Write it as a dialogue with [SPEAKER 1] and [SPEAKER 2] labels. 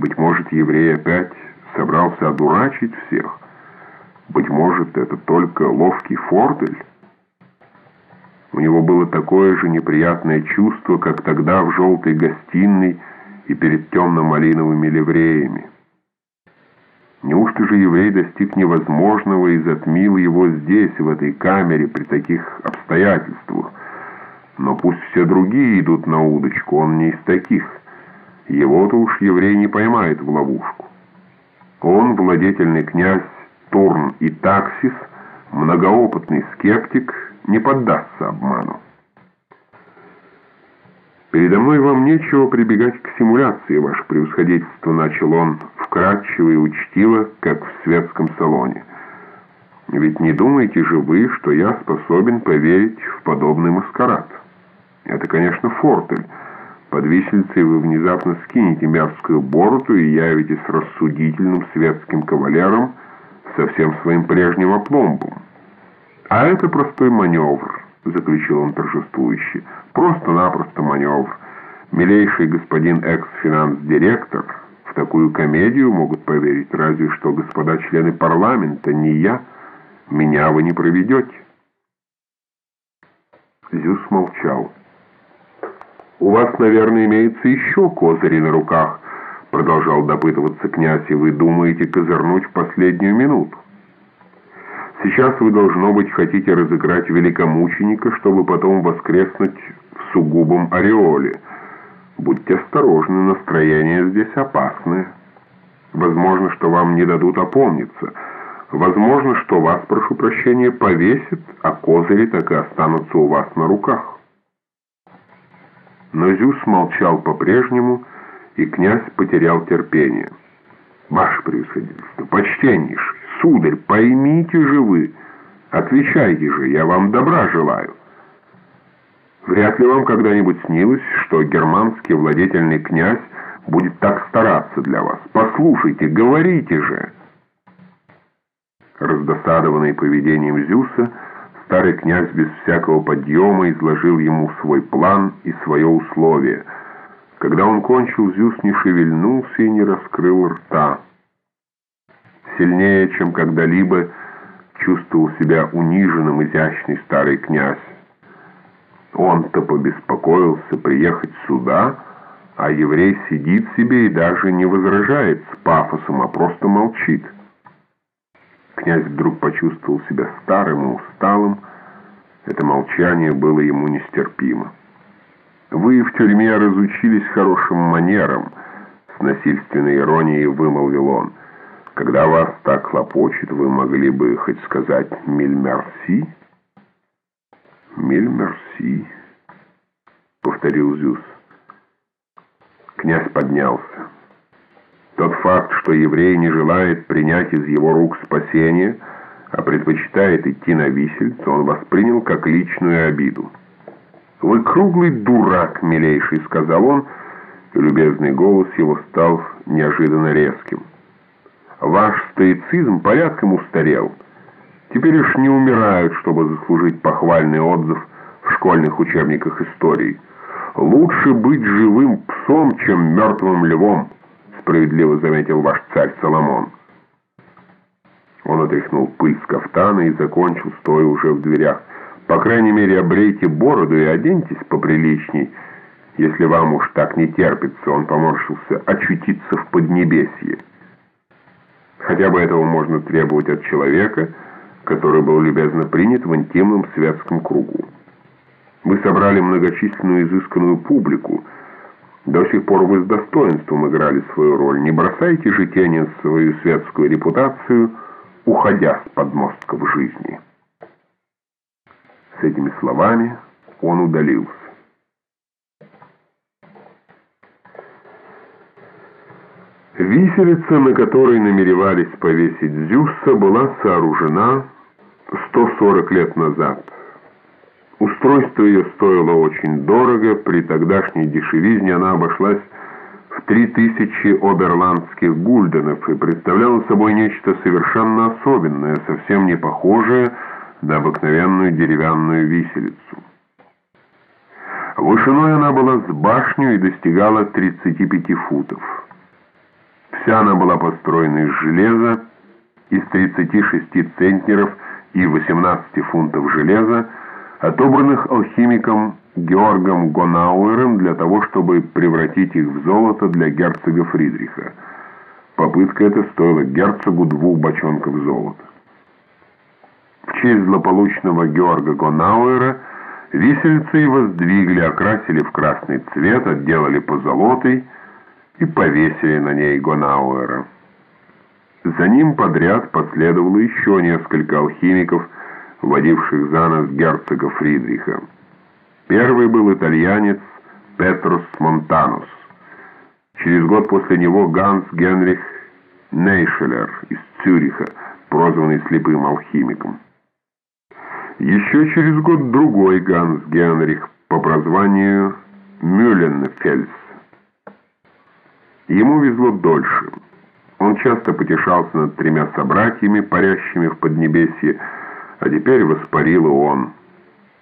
[SPEAKER 1] Быть может, еврей опять собрался одурачить всех? Быть может, это только ловкий фордель? У него было такое же неприятное чувство, как тогда в желтой гостиной и перед темно-малиновыми ливреями. Неужто же еврей достиг невозможного и затмил его здесь, в этой камере, при таких обстоятельствах? Но пусть все другие идут на удочку, он не из таких. Его-то уж еврей не поймает в ловушку. Он, владетельный князь Турн и Таксис, многоопытный скептик, не поддастся обману. «Передо мной вам нечего прибегать к симуляции, ваше превосходительство», — начал он вкратчиво и учтиво, как в светском салоне. «Ведь не думаете же вы, что я способен поверить в подобный маскарад? Это, конечно, фортель. Под виселицей вы внезапно скинете мерзкую бороду и явитесь рассудительным светским кавалером со всем своим прежним опломбом. А это простой маневр». — заключил он торжествующе. «Просто-напросто маневр. Милейший господин экс-финанс-директор, в такую комедию могут поверить разве что господа члены парламента, не я. Меня вы не проведете». Зюс молчал. «У вас, наверное, имеется еще козыри на руках», — продолжал допытываться князь, «и вы думаете козырнуть в последнюю минуту». Сейчас вы, должно быть, хотите разыграть великомученика, чтобы потом воскреснуть в сугубом ореоле. Будьте осторожны, настроение здесь опасное. Возможно, что вам не дадут опомниться. Возможно, что вас, прошу прощения, повесят, а козыри так и останутся у вас на руках. Но Зюс молчал по-прежнему, и князь потерял терпение. «Ваше превосходительство, почтеннейший, сударь, поймите же вы, отвечайте же, я вам добра желаю». Вряд ли вам когда-нибудь снилось, что германский владетельный князь будет так стараться для вас. Послушайте, говорите же. Раздосадованный поведением Зюса, старый князь без всякого подъема изложил ему свой план и свое условие – когда он кончил, Зюс не шевельнулся и не раскрыл рта. Сильнее, чем когда-либо, чувствовал себя униженным изящный старый князь. Он-то побеспокоился приехать сюда, а еврей сидит себе и даже не возражает с пафосом, а просто молчит. Князь вдруг почувствовал себя старым и усталым. Это молчание было ему нестерпимо. «Вы в тюрьме разучились хорошим манерам», — с насильственной иронией вымолвил он. «Когда вас так хлопочет, вы могли бы хоть сказать «миль мерси»?» «Миль мерси», — повторил Зюс. Князь поднялся. Тот факт, что еврей не желает принять из его рук спасение, а предпочитает идти на висельцу, он воспринял как личную обиду. «Вы круглый дурак, милейший», — сказал он, и любезный голос его стал неожиданно резким. «Ваш стоицизм порядком устарел. Теперь уж не умирают, чтобы заслужить похвальный отзыв в школьных учебниках истории. Лучше быть живым псом, чем мертвым львом», — справедливо заметил ваш царь Соломон. Он отряхнул пыль с кафтана и закончил, стоя уже в дверях. По крайней мере, обрейте бороду и оденьтесь поприличней, если вам уж так не терпится, он поморщился, очутиться в Поднебесье. Хотя бы этого можно требовать от человека, который был любезно принят в интимном светском кругу. Вы собрали многочисленную изысканную публику, до сих пор вы с достоинством играли свою роль. Не бросайте же тени свою светскую репутацию, уходя с подмостков жизни». С этими словами он удалился. Виселица, на которой намеревались повесить Зюсса, была сооружена 140 лет назад. Устройство ее стоило очень дорого, при тогдашней дешевизне она обошлась в 3000 оберландских гульденов и представляла собой нечто совершенно особенное, совсем не похожее на обыкновенную деревянную виселицу. Вышиной она была с башню и достигала 35 футов. Вся она была построена из железа, из 36 центнеров и 18 фунтов железа, отобранных алхимиком Георгом Гонауэром для того, чтобы превратить их в золото для герцога Фридриха. Попытка эта стоила герцогу двух бочонков золота. В честь злополучного Георга Гонауэра висельцы его сдвигли, окрасили в красный цвет, отделали позолотой и повесили на ней Гонауэра. За ним подряд последовало еще несколько алхимиков, водивших за нос герцога Фридриха. Первый был итальянец Петрус Монтанус. Через год после него Ганс Генрих Нейшелер из Цюриха, прозванный слепым алхимиком. Еще через год другой Ганс Генрих по прозванию Мюлленфельс. Ему везло дольше. Он часто потешался над тремя собратьями, парящими в Поднебесье, а теперь воспарил и он –